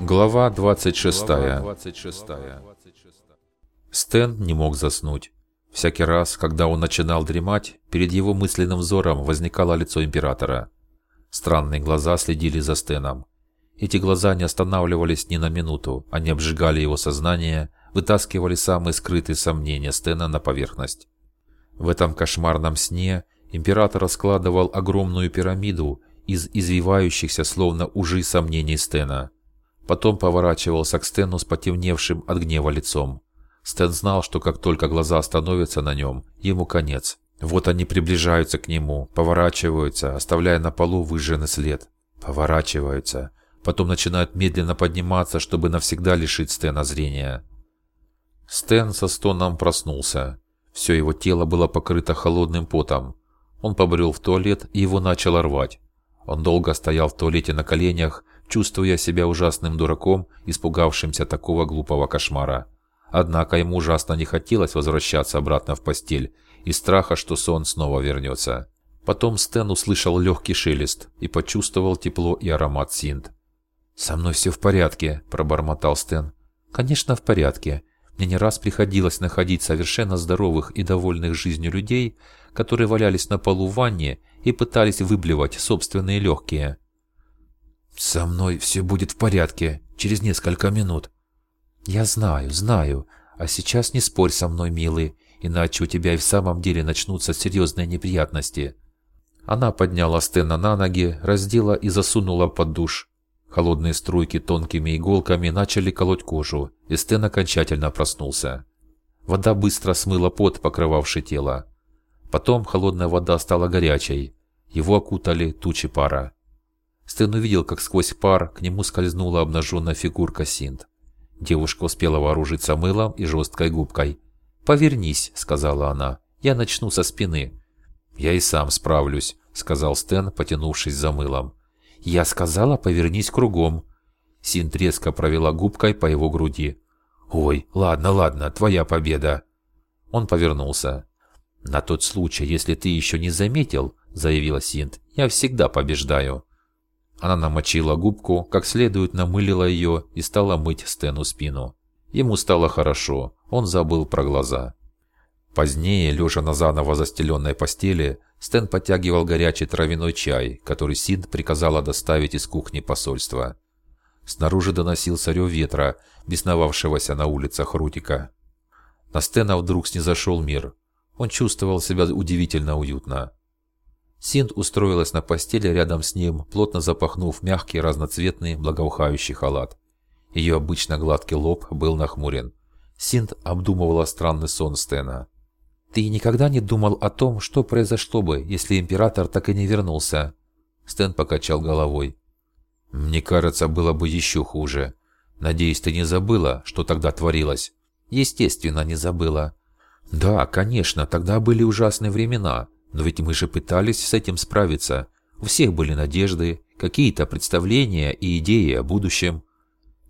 Глава 26. Стэн не мог заснуть. Всякий раз, когда он начинал дремать, перед его мысленным взором возникало лицо императора. Странные глаза следили за Стэном. Эти глаза не останавливались ни на минуту, они обжигали его сознание, вытаскивали самые скрытые сомнения Стэна на поверхность. В этом кошмарном сне император раскладывал огромную пирамиду из извивающихся словно ужи сомнений Стена. Потом поворачивался к Стэну с потемневшим от гнева лицом. Стэн знал, что как только глаза остановятся на нем, ему конец. Вот они приближаются к нему, поворачиваются, оставляя на полу выжженный след. Поворачиваются, потом начинают медленно подниматься, чтобы навсегда лишить Стэна зрения. Стэн со стоном проснулся. Все его тело было покрыто холодным потом. Он побрел в туалет и его начало рвать. Он долго стоял в туалете на коленях, чувствуя себя ужасным дураком, испугавшимся такого глупого кошмара. Однако ему ужасно не хотелось возвращаться обратно в постель, из страха, что сон снова вернется. Потом Стэн услышал легкий шелест и почувствовал тепло и аромат синт. «Со мной все в порядке», – пробормотал Стэн. «Конечно, в порядке. Мне не раз приходилось находить совершенно здоровых и довольных жизнью людей, которые валялись на полу в ванне и пытались выблевать собственные легкие». «Со мной все будет в порядке через несколько минут». «Я знаю, знаю. А сейчас не спорь со мной, милый, иначе у тебя и в самом деле начнутся серьезные неприятности». Она подняла Стена на ноги, раздела и засунула под душ. Холодные струйки тонкими иголками начали колоть кожу, и Стэн окончательно проснулся. Вода быстро смыла пот, покрывавший тело. Потом холодная вода стала горячей. Его окутали тучи пара. Стэн увидел, как сквозь пар к нему скользнула обнаженная фигурка Синт. Девушка успела вооружиться мылом и жесткой губкой. «Повернись», — сказала она, — «я начну со спины». «Я и сам справлюсь», — сказал Стэн, потянувшись за мылом. «Я сказала, повернись кругом». Синт резко провела губкой по его груди. «Ой, ладно, ладно, твоя победа». Он повернулся. «На тот случай, если ты еще не заметил», — заявила Синт, — «я всегда побеждаю». Она намочила губку, как следует намылила ее и стала мыть Стэну спину. Ему стало хорошо, он забыл про глаза. Позднее, лежа на заново застеленной постели, Стэн подтягивал горячий травяной чай, который Сид приказала доставить из кухни посольства. Снаружи доносился рев ветра, бесновавшегося на улицах Рутика. На Стэна вдруг снизошел мир. Он чувствовал себя удивительно уютно. Синд устроилась на постели рядом с ним, плотно запахнув мягкий разноцветный благоухающий халат. Ее обычно гладкий лоб был нахмурен. Синд обдумывала странный сон Стена. «Ты никогда не думал о том, что произошло бы, если император так и не вернулся?» Стэн покачал головой. «Мне кажется, было бы еще хуже. Надеюсь, ты не забыла, что тогда творилось?» «Естественно, не забыла». «Да, конечно, тогда были ужасные времена. Но ведь мы же пытались с этим справиться. У всех были надежды, какие-то представления и идеи о будущем.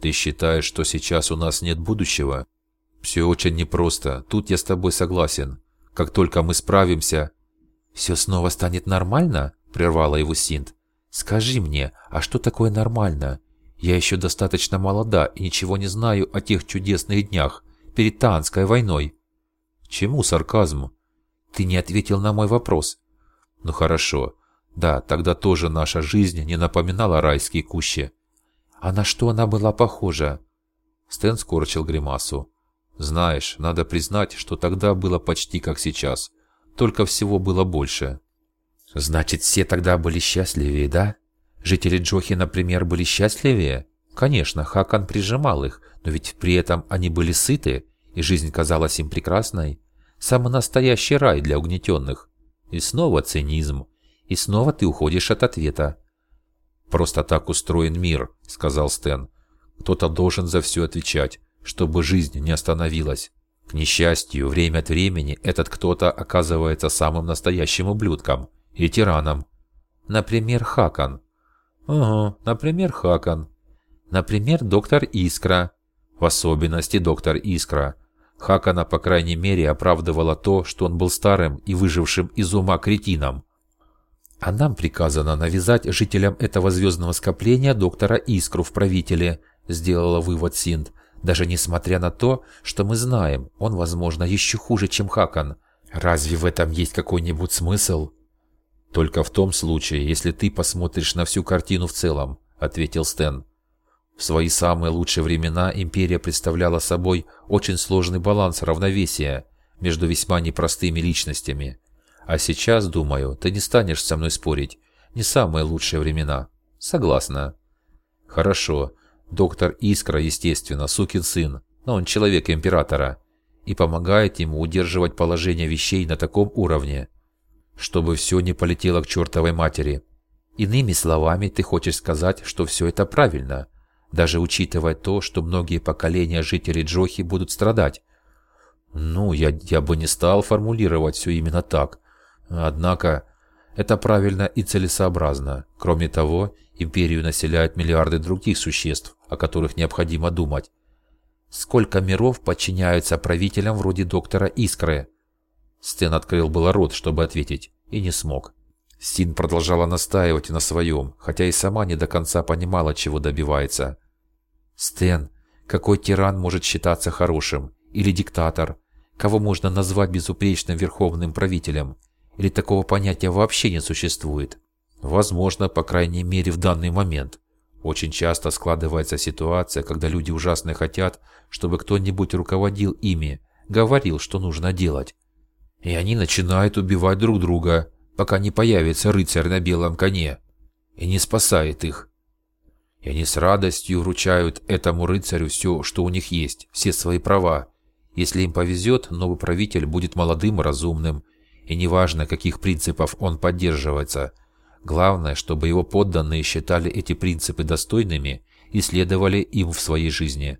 Ты считаешь, что сейчас у нас нет будущего? Все очень непросто, тут я с тобой согласен. Как только мы справимся... Все снова станет нормально? Прервала его Синт. Скажи мне, а что такое нормально? Я еще достаточно молода и ничего не знаю о тех чудесных днях перед Таанской войной. Чему сарказм? Ты не ответил на мой вопрос. Ну хорошо. Да, тогда тоже наша жизнь не напоминала райские кущи. А на что она была похожа? Стэн скорчил гримасу. Знаешь, надо признать, что тогда было почти как сейчас. Только всего было больше. Значит, все тогда были счастливее, да? Жители Джохи, например, были счастливее? Конечно, Хакан прижимал их, но ведь при этом они были сыты, и жизнь казалась им прекрасной. Самый настоящий рай для угнетенных. И снова цинизм. И снова ты уходишь от ответа. «Просто так устроен мир», — сказал Стэн. «Кто-то должен за все отвечать, чтобы жизнь не остановилась. К несчастью, время от времени этот кто-то оказывается самым настоящим ублюдком и тираном. Например, Хакан. Угу, например, Хакан. Например, доктор Искра. В особенности доктор Искра. Хакана, по крайней мере, оправдывала то, что он был старым и выжившим из ума кретином. А нам приказано навязать жителям этого звездного скопления доктора Искру в правителе. сделала вывод Синд. Даже несмотря на то, что мы знаем, он, возможно, еще хуже, чем Хакан. Разве в этом есть какой-нибудь смысл? Только в том случае, если ты посмотришь на всю картину в целом, ответил Стэн. В свои самые лучшие времена империя представляла собой очень сложный баланс равновесия между весьма непростыми личностями. А сейчас, думаю, ты не станешь со мной спорить. Не самые лучшие времена. Согласна. Хорошо. Доктор Искра, естественно, сукин сын, но он человек императора и помогает ему удерживать положение вещей на таком уровне, чтобы все не полетело к чертовой матери. Иными словами, ты хочешь сказать, что все это правильно, даже учитывая то, что многие поколения жителей Джохи будут страдать. Ну, я, я бы не стал формулировать все именно так. Однако, это правильно и целесообразно. Кроме того, империю населяют миллиарды других существ, о которых необходимо думать. Сколько миров подчиняются правителям вроде доктора Искры? Стэн открыл было рот, чтобы ответить, и не смог. Син продолжала настаивать на своем, хотя и сама не до конца понимала, чего добивается. «Стэн, какой тиран может считаться хорошим? Или диктатор? Кого можно назвать безупречным верховным правителем? Или такого понятия вообще не существует? Возможно, по крайней мере в данный момент. Очень часто складывается ситуация, когда люди ужасно хотят, чтобы кто-нибудь руководил ими, говорил, что нужно делать. И они начинают убивать друг друга, пока не появится рыцарь на белом коне и не спасает их. И они с радостью вручают этому рыцарю все, что у них есть, все свои права. Если им повезет, новый правитель будет молодым и разумным, и неважно, каких принципов он поддерживается – Главное, чтобы его подданные считали эти принципы достойными и следовали им в своей жизни.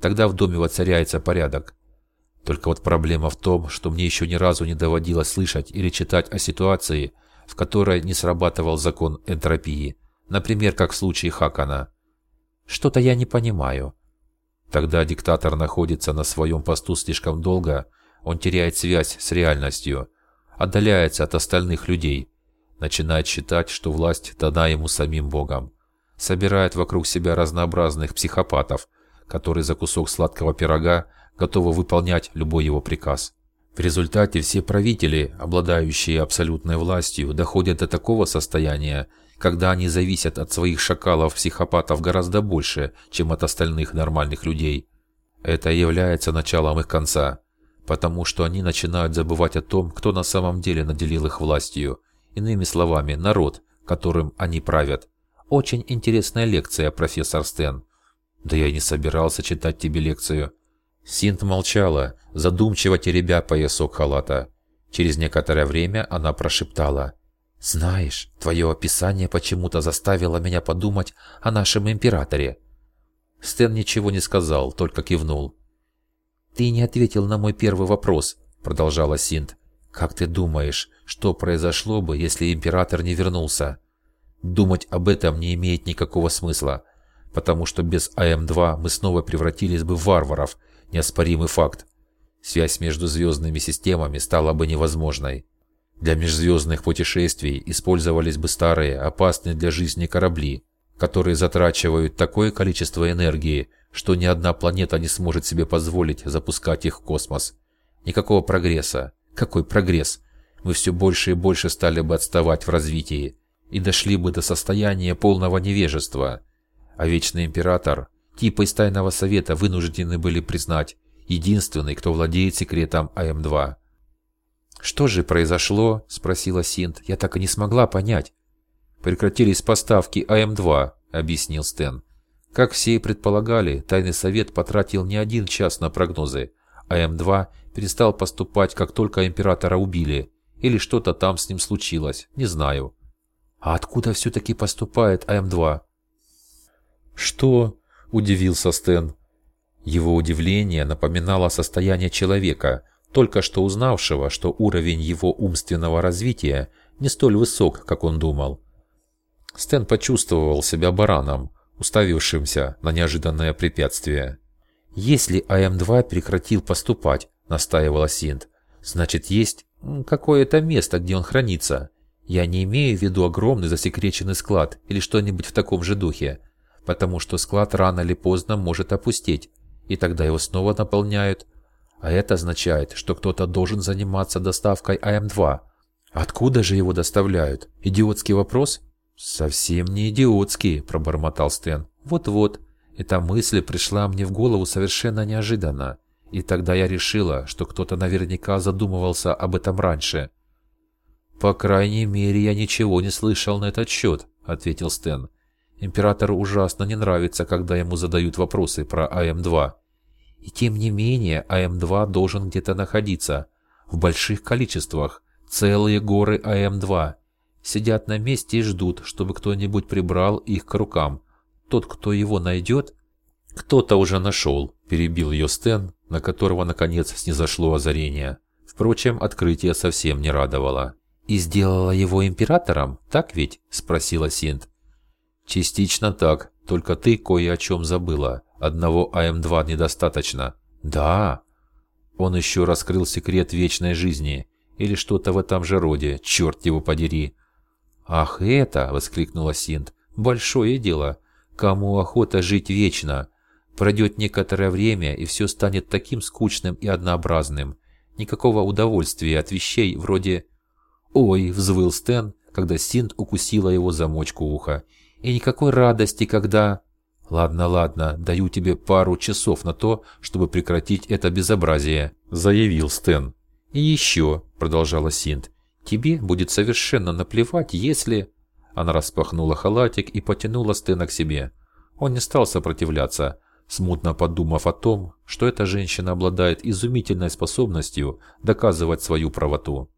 Тогда в доме воцаряется порядок. Только вот проблема в том, что мне еще ни разу не доводилось слышать или читать о ситуации, в которой не срабатывал закон энтропии. Например, как в случае Хакана. Что-то я не понимаю. Тогда диктатор находится на своем посту слишком долго, он теряет связь с реальностью, отдаляется от остальных людей, начинает считать, что власть дана ему самим Богом. Собирает вокруг себя разнообразных психопатов, которые за кусок сладкого пирога готовы выполнять любой его приказ. В результате все правители, обладающие абсолютной властью, доходят до такого состояния, когда они зависят от своих шакалов-психопатов гораздо больше, чем от остальных нормальных людей. Это является началом их конца, потому что они начинают забывать о том, кто на самом деле наделил их властью – Иными словами, народ, которым они правят. Очень интересная лекция, профессор Стэн. Да я не собирался читать тебе лекцию. Синт молчала, задумчиво теребя поясок халата. Через некоторое время она прошептала. «Знаешь, твое описание почему-то заставило меня подумать о нашем императоре». Стэн ничего не сказал, только кивнул. «Ты не ответил на мой первый вопрос», — продолжала Синт. «Как ты думаешь, что произошло бы, если император не вернулся? Думать об этом не имеет никакого смысла, потому что без АМ-2 мы снова превратились бы в варваров, неоспоримый факт. Связь между звездными системами стала бы невозможной. Для межзвездных путешествий использовались бы старые, опасные для жизни корабли, которые затрачивают такое количество энергии, что ни одна планета не сможет себе позволить запускать их в космос. Никакого прогресса. Какой прогресс? мы все больше и больше стали бы отставать в развитии и дошли бы до состояния полного невежества. А Вечный Император, типа из Тайного Совета, вынуждены были признать, единственный, кто владеет секретом АМ-2. «Что же произошло?» – спросила Синт. «Я так и не смогла понять». «Прекратились поставки АМ-2», – объяснил Стэн. Как все и предполагали, Тайный Совет потратил не один час на прогнозы. АМ-2 перестал поступать, как только Императора убили – или что-то там с ним случилось, не знаю. А откуда все-таки поступает АМ-2? Что? Удивился Стэн. Его удивление напоминало состояние человека, только что узнавшего, что уровень его умственного развития не столь высок, как он думал. Стэн почувствовал себя бараном, уставившимся на неожиданное препятствие. «Если АМ-2 прекратил поступать», — настаивала Синт, — «значит, есть какое-то место, где он хранится. Я не имею в виду огромный засекреченный склад или что-нибудь в таком же духе. потому что склад рано или поздно может опустеть, и тогда его снова наполняют. А это означает, что кто-то должен заниматься доставкой АМ-2. Откуда же его доставляют? Идиотский вопрос? Совсем не идиотский, пробормотал Стэн. Вот-вот, эта мысль пришла мне в голову совершенно неожиданно. И тогда я решила, что кто-то наверняка задумывался об этом раньше. «По крайней мере, я ничего не слышал на этот счет», — ответил Стэн. «Императору ужасно не нравится, когда ему задают вопросы про АМ-2. И тем не менее, АМ-2 должен где-то находиться. В больших количествах. Целые горы АМ-2. Сидят на месте и ждут, чтобы кто-нибудь прибрал их к рукам. Тот, кто его найдет... Кто-то уже нашел, перебил ее Стэн, на которого наконец снизошло озарение. Впрочем, открытие совсем не радовало. «И сделала его императором, так ведь?» – спросила Синт. «Частично так, только ты кое о чем забыла. Одного АМ-2 недостаточно». «Да». Он еще раскрыл секрет вечной жизни. Или что-то в этом же роде, черт его подери. «Ах, это!» – воскликнула Синт. «Большое дело. Кому охота жить вечно? Пройдет некоторое время, и все станет таким скучным и однообразным. Никакого удовольствия от вещей вроде... «Ой!» – взвыл Стэн, когда Синт укусила его замочку уха. «И никакой радости, когда...» «Ладно, ладно, даю тебе пару часов на то, чтобы прекратить это безобразие», – заявил Стэн. «И еще», – продолжала Синт, – «тебе будет совершенно наплевать, если...» Она распахнула халатик и потянула Стена к себе. Он не стал сопротивляться, смутно подумав о том, что эта женщина обладает изумительной способностью доказывать свою правоту.